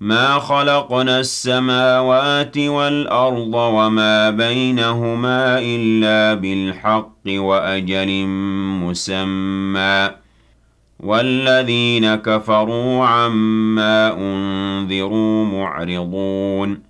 ما خلقنا السماوات والأرض وما بينهما إلا بالحق وأجل مسمى والذين كفروا عما أنذروا معرضون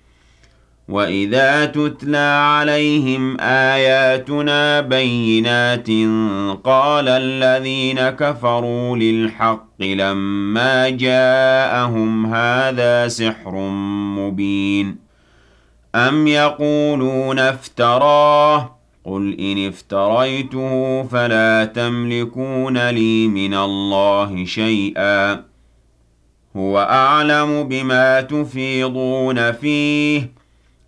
وَإِذَا تُتْلَىٰ عَلَيْهِمْ آيَاتُنَا بَيِّنَاتٍ قَالَ الَّذِينَ كَفَرُوا لِلْحَقِّ لَمَّا جَاءَهُمْ هَٰذَا سِحْرٌ مُّبِينٌ أَمْ يَقُولُونَ افْتَرَاهُ ۖ قُلْ إِنِ افْتَرَيْتُهُ فَلَا تَمْلِكُونَ لِي مِنَ اللَّهِ شَيْئًا هُوَ أَعْلَمُ بِمَا تُفِيضُونَ فِيهِ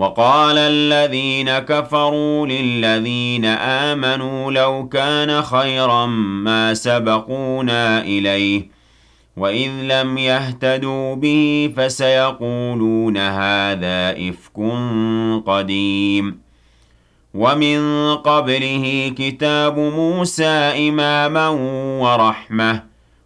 وَقَالَ الَّذِينَ كَفَرُوا لِلَّذِينَ آمَنُوا لَوْ كَانَ خَيْرًا مَّا سَبَقُونَا إِلَيْهِ وَإِذْ لَمْ يَهْتَدُوا بِهِ فَسَيَقُولُونَ هَٰذَا إِفْكٌ قَدِيمٌ. وَمِن قَبْلِهِ كِتَابُ مُوسَىٰ إِمَامًا وَرَحْمَةً.